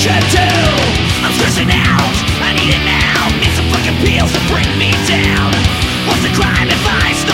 should do. I'm stressing out, I need it now. Need some fucking pills to bring me down. What's the crime if I stop?